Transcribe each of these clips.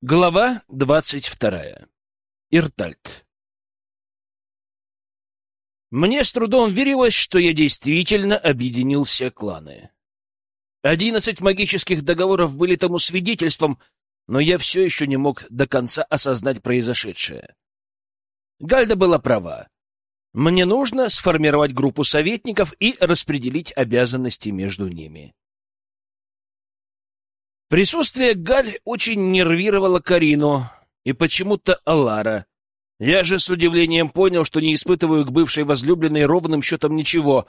Глава двадцать вторая. Иртальт. Мне с трудом верилось, что я действительно объединил все кланы. Одиннадцать магических договоров были тому свидетельством, но я все еще не мог до конца осознать произошедшее. Гальда была права. Мне нужно сформировать группу советников и распределить обязанности между ними. Присутствие Галь очень нервировало Карину и почему-то Алара. Я же с удивлением понял, что не испытываю к бывшей возлюбленной ровным счетом ничего.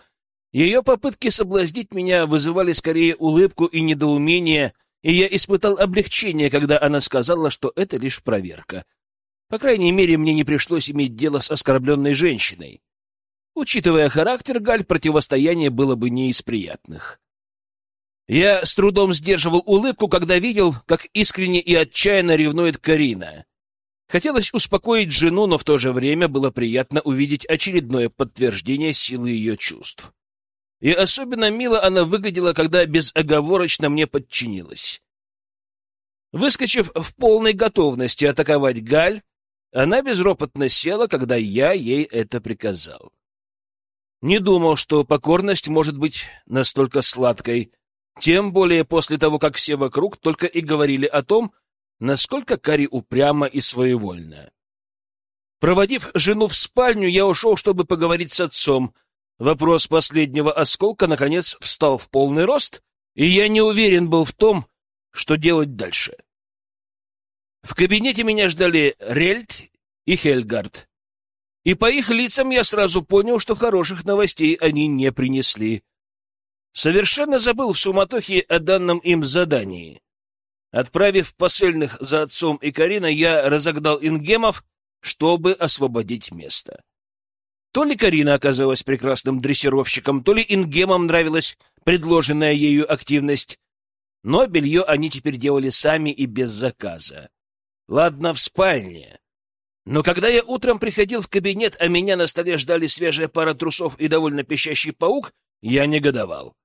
Ее попытки соблазнить меня вызывали скорее улыбку и недоумение, и я испытал облегчение, когда она сказала, что это лишь проверка. По крайней мере, мне не пришлось иметь дело с оскорбленной женщиной. Учитывая характер Галь, противостояние было бы не из приятных. Я с трудом сдерживал улыбку, когда видел, как искренне и отчаянно ревнует Карина. Хотелось успокоить жену, но в то же время было приятно увидеть очередное подтверждение силы ее чувств. И особенно мило она выглядела, когда безоговорочно мне подчинилась. Выскочив в полной готовности атаковать Галь, она безропотно села, когда я ей это приказал. Не думал, что покорность может быть настолько сладкой, тем более после того, как все вокруг только и говорили о том, насколько Кари упряма и своевольна. Проводив жену в спальню, я ушел, чтобы поговорить с отцом. Вопрос последнего осколка, наконец, встал в полный рост, и я не уверен был в том, что делать дальше. В кабинете меня ждали Рельд и Хельгард. И по их лицам я сразу понял, что хороших новостей они не принесли. Совершенно забыл в суматохе о данном им задании. Отправив посыльных за отцом и Кариной, я разогнал ингемов, чтобы освободить место. То ли Карина оказалась прекрасным дрессировщиком, то ли ингемам нравилась предложенная ею активность, но белье они теперь делали сами и без заказа. Ладно, в спальне. Но когда я утром приходил в кабинет, а меня на столе ждали свежая пара трусов и довольно пищащий паук, я негодовал.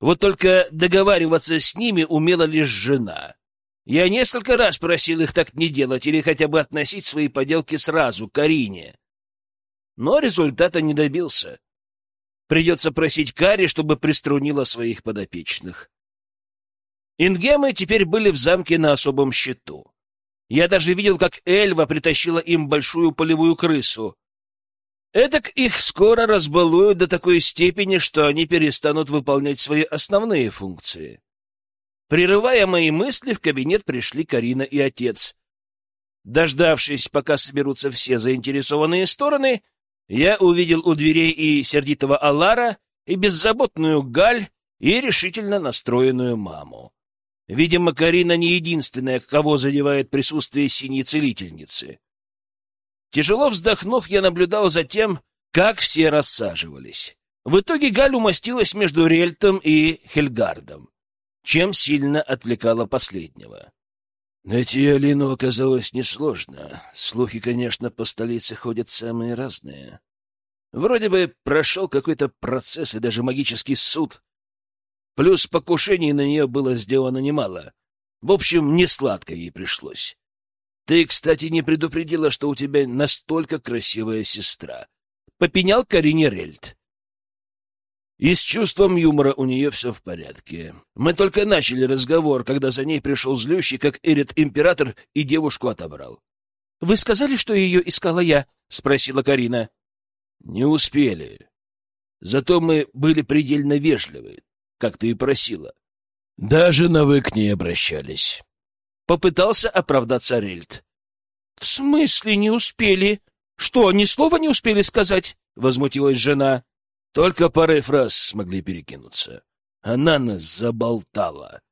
Вот только договариваться с ними умела лишь жена. Я несколько раз просил их так не делать или хотя бы относить свои поделки сразу к Арине. Но результата не добился. Придется просить Кари, чтобы приструнила своих подопечных. Ингемы теперь были в замке на особом счету. Я даже видел, как Эльва притащила им большую полевую крысу. Эдак их скоро разбалуют до такой степени, что они перестанут выполнять свои основные функции. Прерывая мои мысли, в кабинет пришли Карина и отец. Дождавшись, пока соберутся все заинтересованные стороны, я увидел у дверей и сердитого Алара, и беззаботную Галь, и решительно настроенную маму. Видимо, Карина не единственная, кого задевает присутствие синей целительницы. Тяжело вздохнув, я наблюдал за тем, как все рассаживались. В итоге Галь умостилась между Рельтом и Хельгардом, чем сильно отвлекала последнего. Найти Алину оказалось несложно. Слухи, конечно, по столице ходят самые разные. Вроде бы прошел какой-то процесс и даже магический суд. Плюс покушений на нее было сделано немало. В общем, не сладко ей пришлось. Ты, кстати, не предупредила, что у тебя настолько красивая сестра. Попенял Карине Рельд. И с чувством юмора у нее все в порядке. Мы только начали разговор, когда за ней пришел злющий, как Эрит Император, и девушку отобрал. — Вы сказали, что ее искала я? — спросила Карина. — Не успели. Зато мы были предельно вежливы, как ты и просила. Даже на «вы» к ней обращались. Попытался оправдаться Рельд. — В смысле не успели? Что, ни слова не успели сказать? — возмутилась жена. Только парой фраз смогли перекинуться. Она нас заболтала.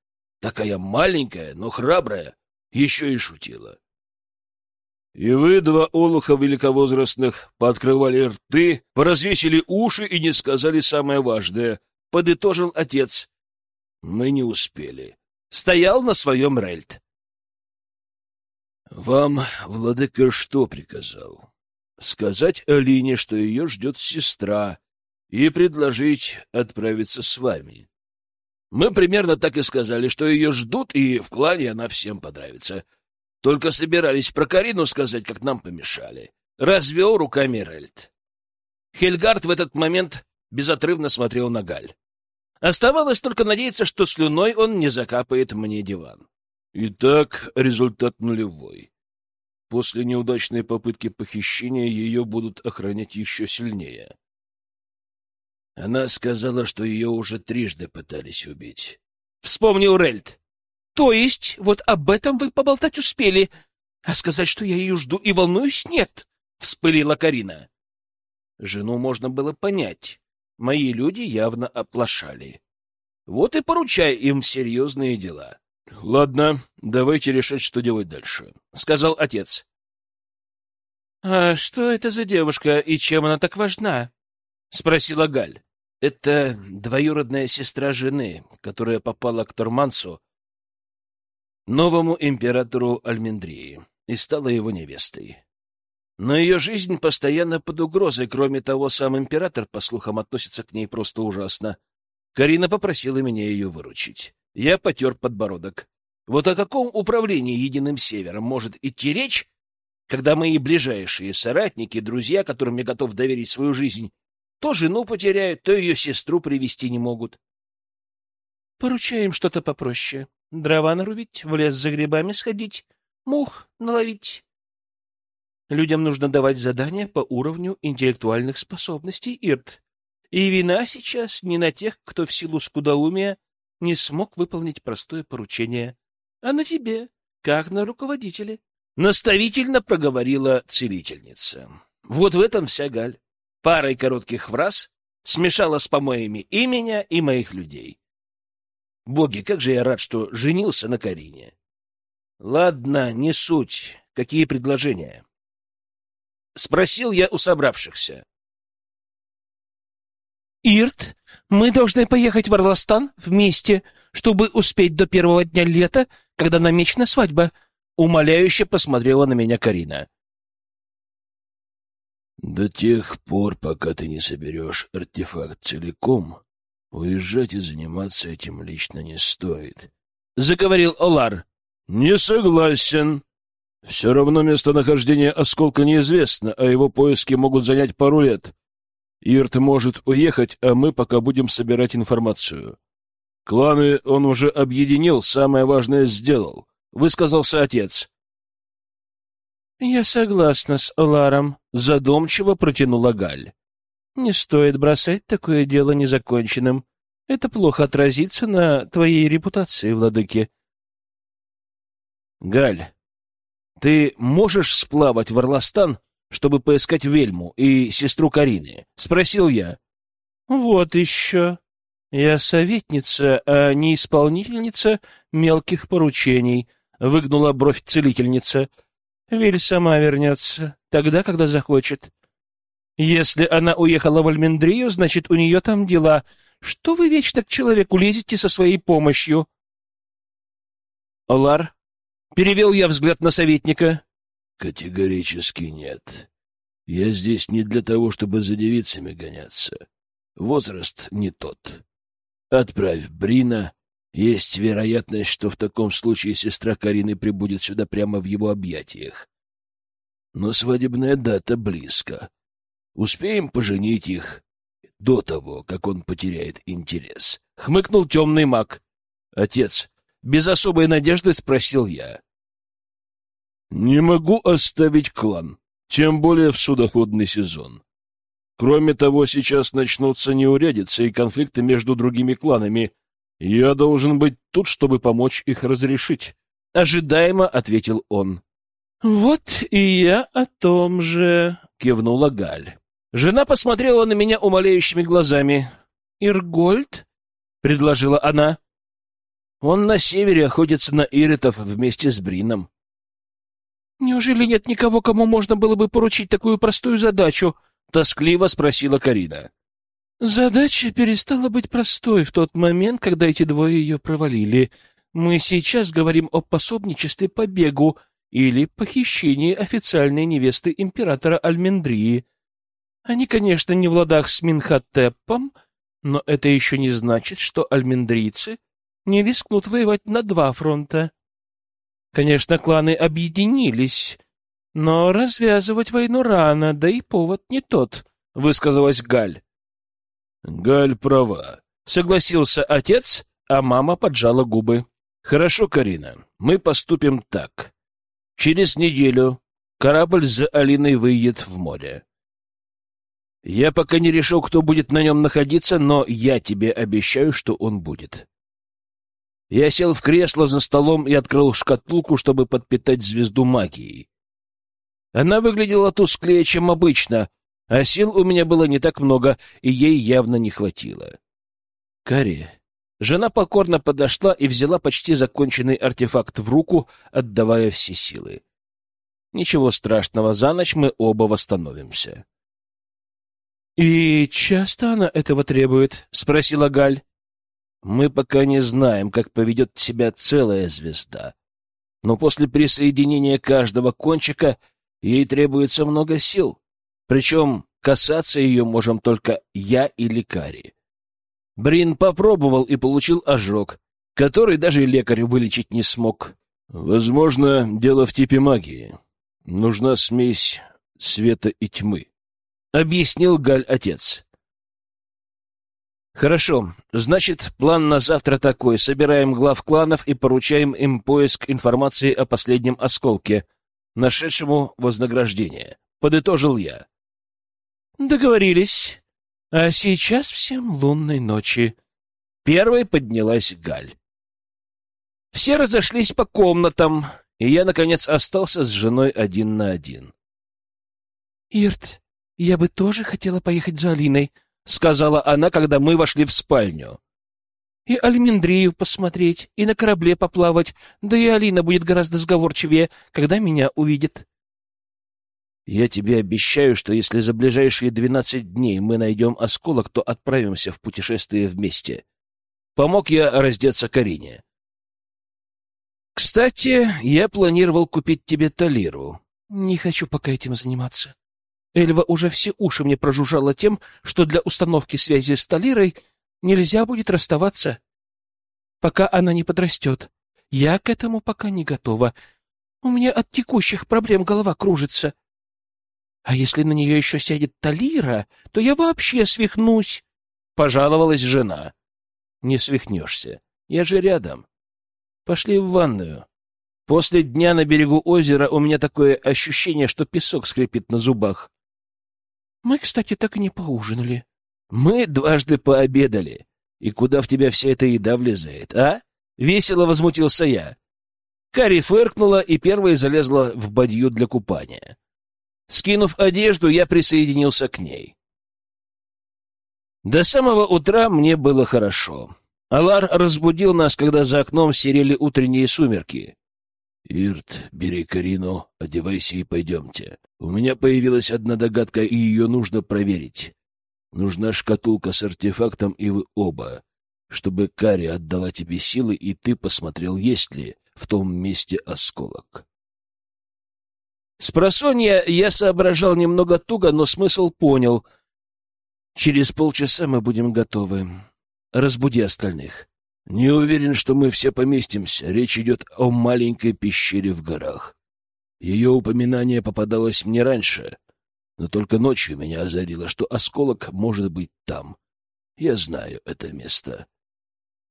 Такая маленькая, но храбрая, еще и шутила. И вы, два олуха великовозрастных, пооткрывали рты, поразвесили уши и не сказали самое важное, — подытожил отец. Мы не успели. Стоял на своем Рельд. Вам владыка что приказал? Сказать Алине, что ее ждет сестра, и предложить отправиться с вами. Мы примерно так и сказали, что ее ждут, и в клане она всем понравится. Только собирались про Карину сказать, как нам помешали. Развел руками Рельд. Хельгард в этот момент безотрывно смотрел на Галь. Оставалось только надеяться, что слюной он не закапает мне диван. Итак, результат нулевой. После неудачной попытки похищения ее будут охранять еще сильнее. Она сказала, что ее уже трижды пытались убить. Вспомнил Рельд. То есть, вот об этом вы поболтать успели, а сказать, что я ее жду и волнуюсь, нет, — вспылила Карина. Жену можно было понять. Мои люди явно оплошали. Вот и поручай им серьезные дела. — Ладно, давайте решать, что делать дальше, — сказал отец. — А что это за девушка и чем она так важна? — спросила Галь. — Это двоюродная сестра жены, которая попала к Тормансу, новому императору Альмендрии, и стала его невестой. Но ее жизнь постоянно под угрозой, кроме того, сам император, по слухам, относится к ней просто ужасно. Карина попросила меня ее выручить. Я потер подбородок. Вот о каком управлении Единым Севером может идти речь, когда мои ближайшие соратники, друзья, которым я готов доверить свою жизнь, то жену потеряют, то ее сестру привести не могут. Поручаем что-то попроще. Дрова нарубить, в лес за грибами сходить, мух наловить. Людям нужно давать задания по уровню интеллектуальных способностей, Ирт. И вина сейчас не на тех, кто в силу скудоумия не смог выполнить простое поручение, а на тебе, как на руководителе. Наставительно проговорила целительница. Вот в этом вся Галь. Парой коротких фраз смешала с помоями и меня, и моих людей. Боги, как же я рад, что женился на Карине. Ладно, не суть. Какие предложения? Спросил я у собравшихся. «Ирт, мы должны поехать в Орластан вместе, чтобы успеть до первого дня лета, когда намечена свадьба», — умоляюще посмотрела на меня Карина. «До тех пор, пока ты не соберешь артефакт целиком, уезжать и заниматься этим лично не стоит», — заговорил Олар. «Не согласен. Все равно местонахождение осколка неизвестно, а его поиски могут занять пару лет. Ирт может уехать, а мы пока будем собирать информацию. Кланы он уже объединил, самое важное сделал, — высказался отец. — Я согласна с Оларом, — задумчиво протянула Галь. — Не стоит бросать такое дело незаконченным. Это плохо отразится на твоей репутации, владыки. — Галь, ты можешь сплавать в Орластан чтобы поискать Вельму и сестру Карины? — спросил я. — Вот еще. Я советница, а не исполнительница мелких поручений, — выгнула бровь целительница. — Вель сама вернется, тогда, когда захочет. Если она уехала в Альмендрию, значит, у нее там дела. Что вы вечно к человеку лезете со своей помощью? — Олар, перевел я взгляд на советника. Категорически нет. Я здесь не для того, чтобы за девицами гоняться. Возраст не тот. Отправь Брина. Есть вероятность, что в таком случае сестра Карины прибудет сюда прямо в его объятиях. Но свадебная дата близко. Успеем поженить их до того, как он потеряет интерес. Хмыкнул темный маг. Отец, без особой надежды спросил я. Не могу оставить клан, тем более в судоходный сезон. Кроме того, сейчас начнутся неурядицы и конфликты между другими кланами. Я должен быть тут, чтобы помочь их разрешить. Ожидаемо ответил он. Вот и я о том же, кивнула Галь. Жена посмотрела на меня умоляющими глазами. Иргольд? предложила она. Он на севере охотится на иритов вместе с Брином. «Неужели нет никого, кому можно было бы поручить такую простую задачу?» — тоскливо спросила Карина. «Задача перестала быть простой в тот момент, когда эти двое ее провалили. Мы сейчас говорим о пособничестве побегу или похищении официальной невесты императора Альмендрии. Они, конечно, не в ладах с Минхотепом, Но это еще не значит, что альмендрийцы не рискнут воевать на два фронта. Конечно, кланы объединились, но развязывать войну рано, да и повод не тот, — высказалась Галь. — Галь права, — согласился отец, а мама поджала губы. — Хорошо, Карина, мы поступим так. Через неделю корабль за Алиной выйдет в море. Я пока не решил, кто будет на нем находиться, но я тебе обещаю, что он будет. Я сел в кресло за столом и открыл шкатулку, чтобы подпитать звезду магией. Она выглядела тусклее, чем обычно, а сил у меня было не так много, и ей явно не хватило. Кари. Жена покорно подошла и взяла почти законченный артефакт в руку, отдавая все силы. Ничего страшного, за ночь мы оба восстановимся. «И часто она этого требует?» — спросила Галь. «Мы пока не знаем, как поведет себя целая звезда. Но после присоединения каждого кончика ей требуется много сил. Причем касаться ее можем только я и лекари. Брин попробовал и получил ожог, который даже лекарь вылечить не смог. Возможно, дело в типе магии. Нужна смесь света и тьмы объяснил Галь отец. Хорошо, значит, план на завтра такой. Собираем глав кланов и поручаем им поиск информации о последнем осколке, нашедшему вознаграждение. Подытожил я. Договорились. А сейчас всем лунной ночи. Первой поднялась Галь. Все разошлись по комнатам, и я, наконец, остался с женой один на один. — Ирт, «Я бы тоже хотела поехать за Алиной», — сказала она, когда мы вошли в спальню. «И Альминдрию посмотреть, и на корабле поплавать, да и Алина будет гораздо сговорчивее, когда меня увидит». «Я тебе обещаю, что если за ближайшие двенадцать дней мы найдем осколок, то отправимся в путешествие вместе». Помог я раздеться Карине. «Кстати, я планировал купить тебе талиру». «Не хочу пока этим заниматься», Эльва уже все уши мне прожужжала тем, что для установки связи с Талирой нельзя будет расставаться, пока она не подрастет. Я к этому пока не готова. У меня от текущих проблем голова кружится. А если на нее еще сядет Талира, то я вообще свихнусь, — пожаловалась жена. — Не свихнешься. Я же рядом. Пошли в ванную. После дня на берегу озера у меня такое ощущение, что песок скрипит на зубах. Мы, кстати, так и не поужинали. Мы дважды пообедали. И куда в тебя вся эта еда влезает, а? Весело возмутился я. Кари фыркнула и первой залезла в бадью для купания. Скинув одежду, я присоединился к ней. До самого утра мне было хорошо. Алар разбудил нас, когда за окном серели утренние сумерки. «Ирт, бери Карину, одевайся и пойдемте. У меня появилась одна догадка, и ее нужно проверить. Нужна шкатулка с артефактом, и вы оба, чтобы Кари отдала тебе силы, и ты посмотрел, есть ли в том месте осколок». С просонья я соображал немного туго, но смысл понял. «Через полчаса мы будем готовы. Разбуди остальных». Не уверен, что мы все поместимся. Речь идет о маленькой пещере в горах. Ее упоминание попадалось мне раньше, но только ночью меня озарило, что осколок может быть там. Я знаю это место.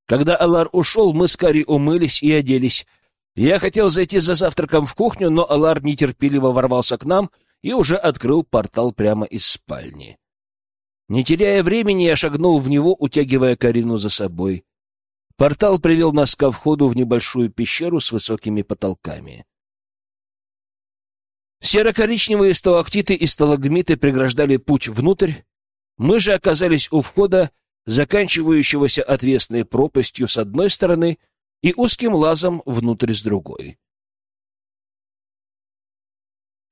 Когда Алар ушел, мы с Кари умылись и оделись. Я хотел зайти за завтраком в кухню, но Алар нетерпеливо ворвался к нам и уже открыл портал прямо из спальни. Не теряя времени, я шагнул в него, утягивая Карину за собой. Портал привел нас ко входу в небольшую пещеру с высокими потолками. Серо-коричневые сталактиты и сталагмиты преграждали путь внутрь. Мы же оказались у входа, заканчивающегося отвесной пропастью с одной стороны и узким лазом внутрь с другой.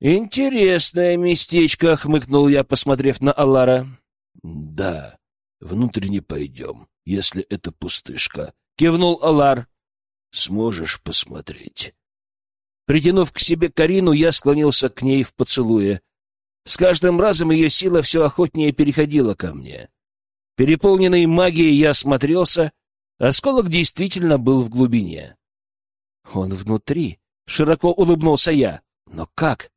«Интересное местечко», — хмыкнул я, посмотрев на Алара. «Да, внутрь не пойдем», если это пустышка, — кивнул Алар. — Сможешь посмотреть. Притянув к себе Карину, я склонился к ней в поцелуе. С каждым разом ее сила все охотнее переходила ко мне. Переполненный магией я осмотрелся. Осколок действительно был в глубине. Он внутри. Широко улыбнулся я. Но как?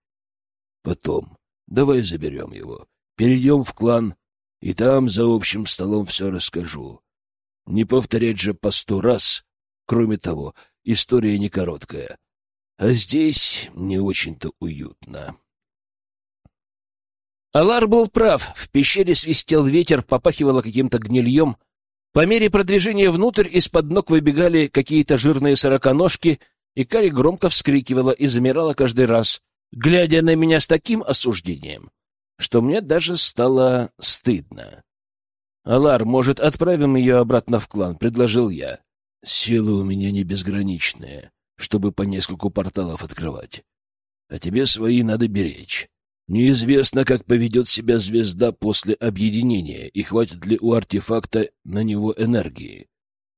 Потом. Давай заберем его. Перейдем в клан, и там за общим столом все расскажу. Не повторять же по сто раз. Кроме того, история не короткая. А здесь не очень-то уютно. Алар был прав. В пещере свистел ветер, попахивало каким-то гнильем. По мере продвижения внутрь из-под ног выбегали какие-то жирные сороконожки, и Кари громко вскрикивала и замирала каждый раз, глядя на меня с таким осуждением, что мне даже стало стыдно. «Алар, может, отправим ее обратно в клан?» — предложил я. «Силы у меня не безграничные, чтобы по нескольку порталов открывать. А тебе свои надо беречь. Неизвестно, как поведет себя звезда после объединения, и хватит ли у артефакта на него энергии.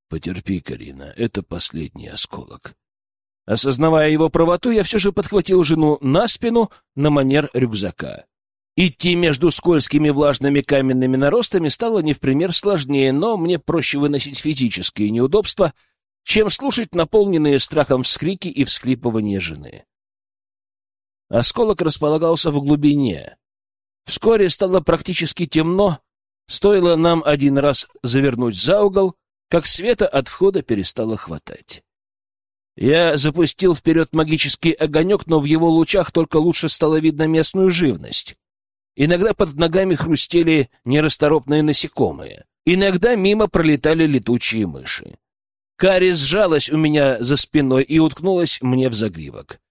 Потерпи, Карина, это последний осколок. Осознавая его правоту, я все же подхватил жену на спину на манер рюкзака. Идти между скользкими влажными каменными наростами стало не в пример сложнее, но мне проще выносить физические неудобства, чем слушать наполненные страхом вскрики и всхлипывания жены. Осколок располагался в глубине. Вскоре стало практически темно. Стоило нам один раз завернуть за угол, как света от входа перестало хватать. Я запустил вперед магический огонек, но в его лучах только лучше стало видно местную живность. Иногда под ногами хрустели нерасторопные насекомые. Иногда мимо пролетали летучие мыши. Кари сжалась у меня за спиной и уткнулась мне в загривок.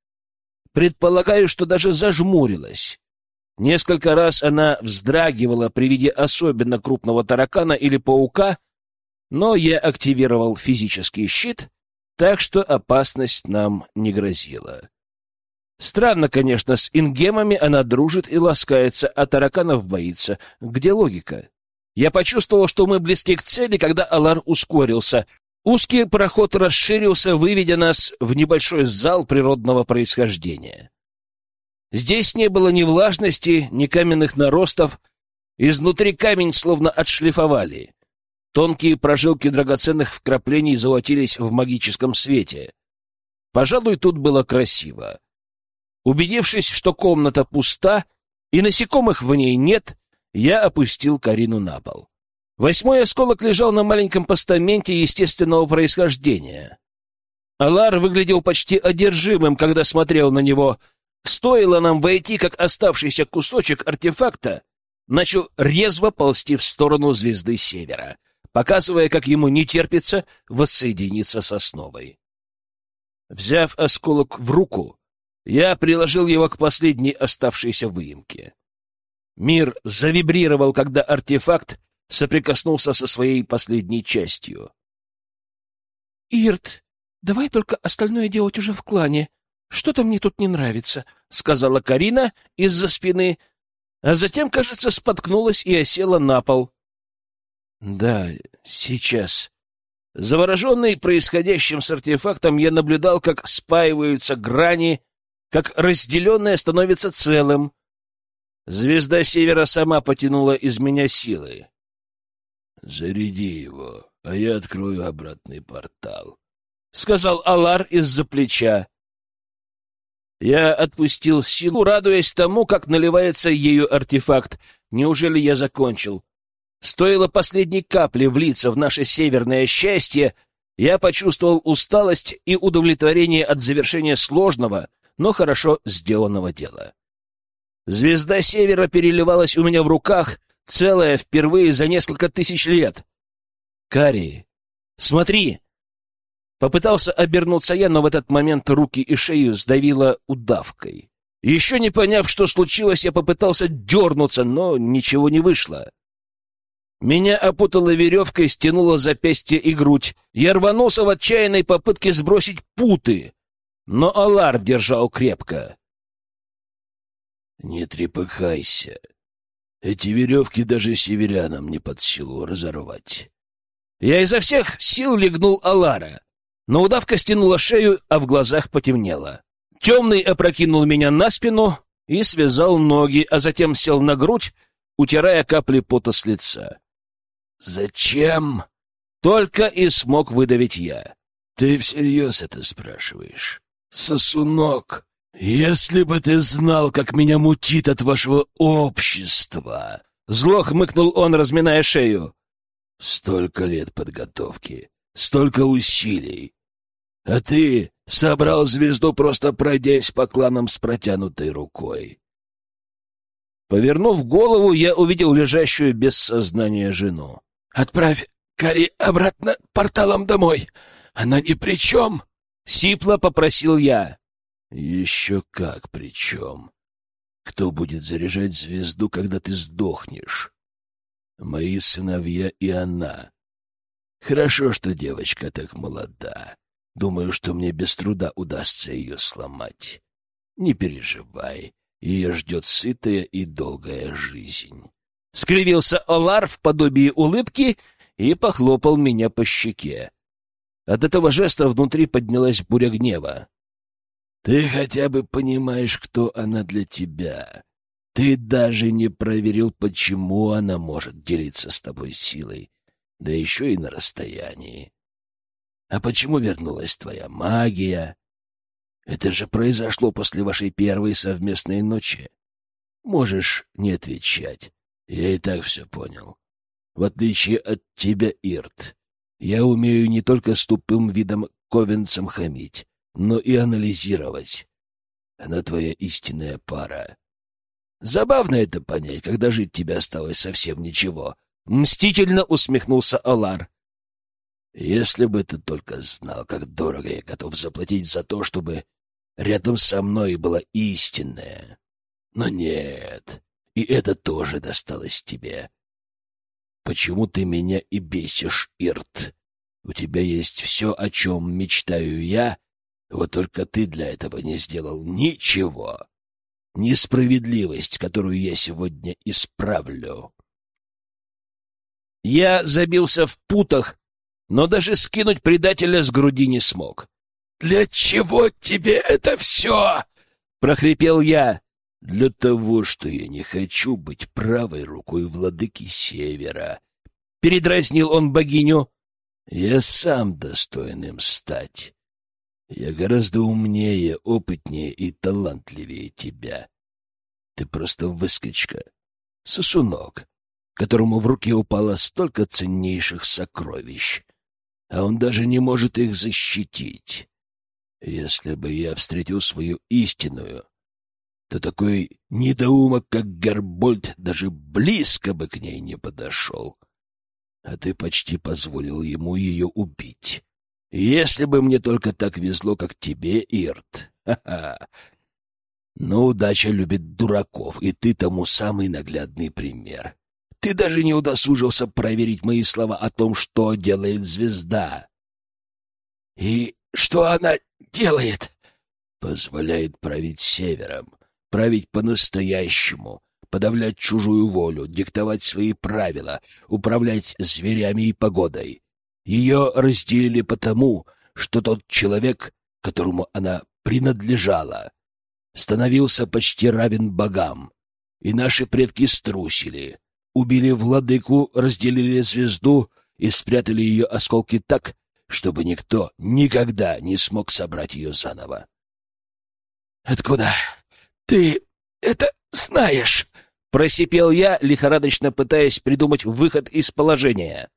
Предполагаю, что даже зажмурилась. Несколько раз она вздрагивала при виде особенно крупного таракана или паука, но я активировал физический щит, так что опасность нам не грозила. Странно, конечно, с ингемами она дружит и ласкается, а тараканов боится. Где логика? Я почувствовал, что мы близки к цели, когда Алар ускорился, Узкий проход расширился, выведя нас в небольшой зал природного происхождения. Здесь не было ни влажности, ни каменных наростов. Изнутри камень словно отшлифовали. Тонкие прожилки драгоценных вкраплений золотились в магическом свете. Пожалуй, тут было красиво. Убедившись, что комната пуста и насекомых в ней нет, я опустил Карину на пол. Восьмой осколок лежал на маленьком постаменте естественного происхождения. Алар выглядел почти одержимым, когда смотрел на него. Стоило нам войти, как оставшийся кусочек артефакта начал резво ползти в сторону звезды Севера, показывая, как ему не терпится воссоединиться с основой. Взяв осколок в руку, я приложил его к последней оставшейся выемке. Мир завибрировал, когда артефакт соприкоснулся со своей последней частью. — Ирт, давай только остальное делать уже в клане. Что-то мне тут не нравится, — сказала Карина из-за спины, а затем, кажется, споткнулась и осела на пол. — Да, сейчас. Завороженный происходящим с артефактом, я наблюдал, как спаиваются грани, как разделенное становится целым. Звезда Севера сама потянула из меня силы. «Заряди его, а я открою обратный портал», — сказал Алар из-за плеча. Я отпустил силу, радуясь тому, как наливается ею артефакт. Неужели я закончил? Стоило последней капли влиться в наше северное счастье, я почувствовал усталость и удовлетворение от завершения сложного, но хорошо сделанного дела. Звезда севера переливалась у меня в руках, Целая впервые за несколько тысяч лет. Кари, смотри! Попытался обернуться я, но в этот момент руки и шею сдавило удавкой. Еще не поняв, что случилось, я попытался дернуться, но ничего не вышло. Меня опутала веревкой, стянула запястье и грудь. Я рванулся в отчаянной попытке сбросить путы, но Алар держал крепко. — Не трепыхайся, эти веревки даже северянам не под силу разорвать. Я изо всех сил легнул Алара, но удавка стянула шею, а в глазах потемнело. Темный опрокинул меня на спину и связал ноги, а затем сел на грудь, утирая капли пота с лица. Зачем? Только и смог выдавить я. Ты всерьез это спрашиваешь? Сосунок, если бы ты знал, как меня мутит от вашего общества. Зло хмыкнул он, разминая шею. Столько лет подготовки, столько усилий. А ты собрал звезду, просто пройдясь по кланам с протянутой рукой. Повернув голову, я увидел лежащую без сознания жену. «Отправь Кари обратно порталом домой. Она ни при чем!» — сипло попросил я. «Еще как при чем. Кто будет заряжать звезду, когда ты сдохнешь? Мои сыновья и она. Хорошо, что девочка так молода. Думаю, что мне без труда удастся ее сломать. Не переживай, ее ждет сытая и долгая жизнь. Скривился Олар в подобии улыбки и похлопал меня по щеке. От этого жеста внутри поднялась буря гнева. «Ты хотя бы понимаешь, кто она для тебя. Ты даже не проверил, почему она может делиться с тобой силой, да еще и на расстоянии. А почему вернулась твоя магия? Это же произошло после вашей первой совместной ночи. Можешь не отвечать. Я и так все понял. В отличие от тебя, Ирт, я умею не только с тупым видом ковенцем хамить, но и анализировать. Она твоя истинная пара. Забавно это понять, когда жить тебе осталось совсем ничего. Мстительно усмехнулся Алар. Если бы ты только знал, как дорого я готов заплатить за то, чтобы рядом со мной была истинная. Но нет, и это тоже досталось тебе. Почему ты меня и бесишь, Ирт? У тебя есть все, о чем мечтаю я, вот только ты для этого не сделал ничего. Несправедливость, которую я сегодня исправлю. Я забился в путах, но даже скинуть предателя с груди не смог. «Для чего тебе это все?» — прохрипел я. «Для того, что я не хочу быть правой рукой владыки Севера», — передразнил он богиню. «Я сам достоин им стать. Я гораздо умнее, опытнее и талантливее тебя. Ты просто выскочка, сосунок, которому в руки упало столько ценнейших сокровищ, а он даже не может их защитить. Если бы я встретил свою истинную, то такой недоумок, как Гербольд, даже близко бы к ней не подошел. А ты почти позволил ему ее убить. Если бы мне только так везло, как тебе, Ирт. Ха-ха. Но удача любит дураков, и ты тому самый наглядный пример. Ты даже не удосужился проверить мои слова о том, что делает звезда. И что она делает? Позволяет править севером, править по-настоящему, подавлять чужую волю, диктовать свои правила, управлять зверями и погодой. Ее разделили потому, что тот человек, которому она принадлежала, становился почти равен богам, и наши предки струсили, убили владыку, разделили звезду и спрятали ее осколки так, чтобы никто никогда не смог собрать ее заново. «Откуда ты это знаешь?» — просипел я, лихорадочно пытаясь придумать выход из положения.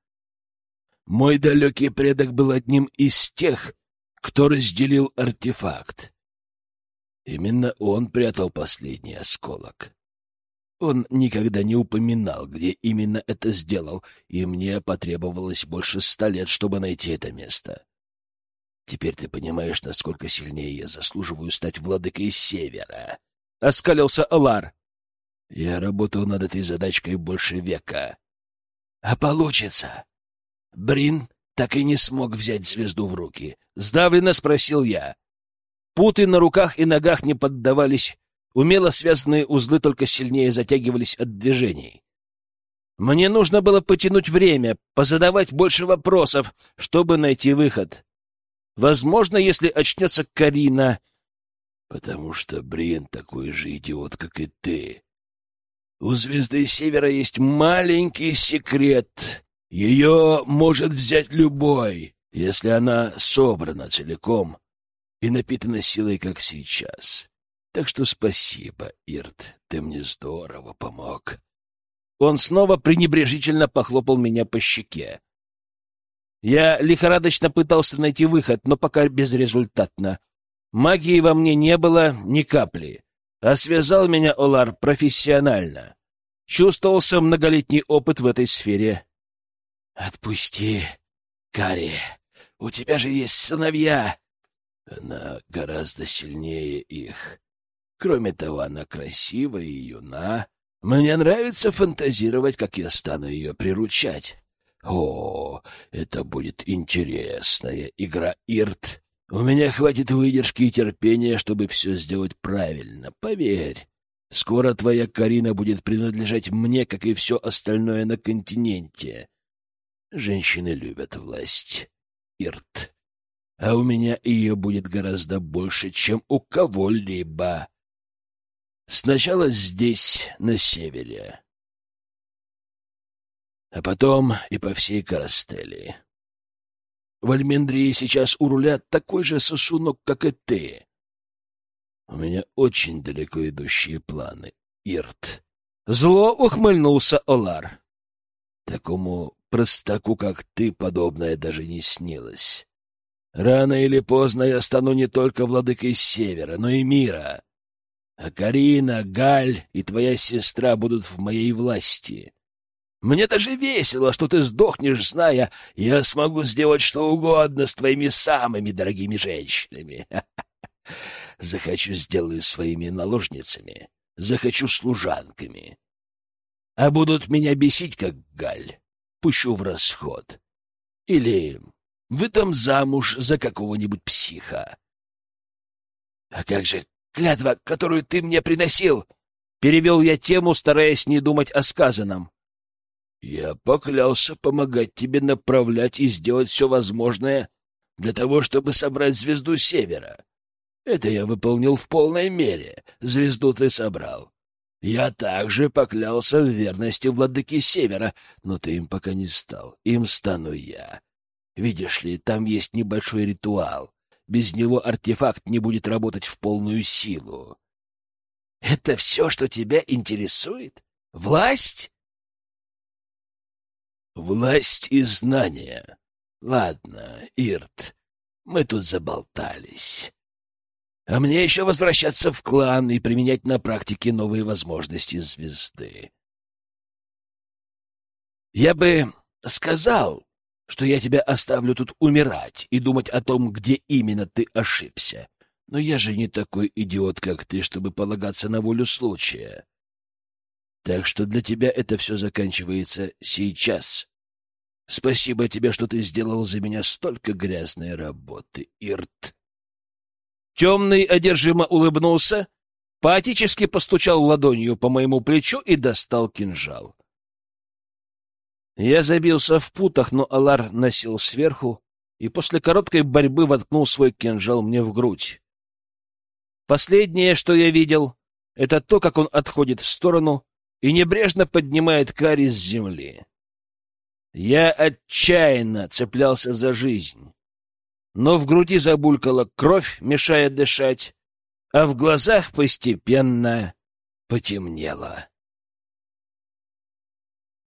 Мой далекий предок был одним из тех, кто разделил артефакт. Именно он прятал последний осколок. Он никогда не упоминал, где именно это сделал, и мне потребовалось больше ста лет, чтобы найти это место. Теперь ты понимаешь, насколько сильнее я заслуживаю стать владыкой Севера. — оскалился Алар. Я работал над этой задачкой больше века. А получится. Брин так и не смог взять звезду в руки. Сдавленно спросил я. Путы на руках и ногах не поддавались Умело связанные узлы только сильнее затягивались от движений. Мне нужно было потянуть время, позадавать больше вопросов, чтобы найти выход. Возможно, если очнется Карина... Потому что Бриен такой же идиот, как и ты. У Звезды Севера есть маленький секрет, Ее может взять любой, если она собрана целиком и напитана силой, как сейчас. Так что спасибо, Ирт, ты мне здорово помог. Он снова пренебрежительно похлопал меня по щеке. Я лихорадочно пытался найти выход, но пока безрезультатно. Магии во мне не было ни капли, а связал меня Олар профессионально. Чувствовался многолетний опыт в этой сфере. «Отпусти, Кари, у тебя же есть сыновья!» Она гораздо сильнее их. Кроме того, она красива и юна. Мне нравится фантазировать, как я стану ее приручать. О, это будет интересная игра, Ирт. У меня хватит выдержки и терпения, чтобы все сделать правильно, поверь. Скоро твоя Карина будет принадлежать мне, как и все остальное на континенте. Женщины любят власть, Ирт. А у меня ее будет гораздо больше, чем у кого-либо. Сначала здесь, на севере, а потом и по всей Карастелии. В Альмендрии сейчас у руля такой же сосунок, как и ты. У меня очень далеко идущие планы, Ирт. Зло ухмыльнулся Олар. Такому простаку, как ты, подобное даже не снилось. Рано или поздно я стану не только владыкой Севера, но и мира. А Карина, Галь и твоя сестра будут в моей власти. Мне даже весело, что ты сдохнешь, зная, я смогу сделать что угодно с твоими самыми дорогими женщинами. Захочу, сделаю своими наложницами, захочу служанками. А будут меня бесить, как Галь, пущу в расход. Или вы там замуж за какого-нибудь психа. А как же клятва, которую ты мне приносил? Перевел я тему, стараясь не думать о сказанном. Я поклялся помогать тебе направлять и сделать все возможное для того, чтобы собрать звезду Севера. Это я выполнил в полной мере. Звезду ты собрал. Я также поклялся в верности владыке Севера, но ты им пока не стал. Им стану я. Видишь ли, там есть небольшой ритуал. Без него артефакт не будет работать в полную силу. Это все, что тебя интересует? Власть? Власть и знания. Ладно, Ирт, мы тут заболтались. А мне еще возвращаться в клан и применять на практике новые возможности звезды. Я бы сказал, что я тебя оставлю тут умирать и думать о том, где именно ты ошибся. Но я же не такой идиот, как ты, чтобы полагаться на волю случая. Так что для тебя это все заканчивается сейчас. Спасибо тебе, что ты сделал за меня столько грязной работы, Ирт. Темный одержимо улыбнулся, поотически постучал ладонью по моему плечу и достал кинжал. Я забился в путах, но Алар носил сверху и после короткой борьбы воткнул свой кинжал мне в грудь. Последнее, что я видел, это то, как он отходит в сторону и небрежно поднимает Кари с земли. Я отчаянно цеплялся за жизнь, но в груди забулькала кровь, мешая дышать, а в глазах постепенно потемнело.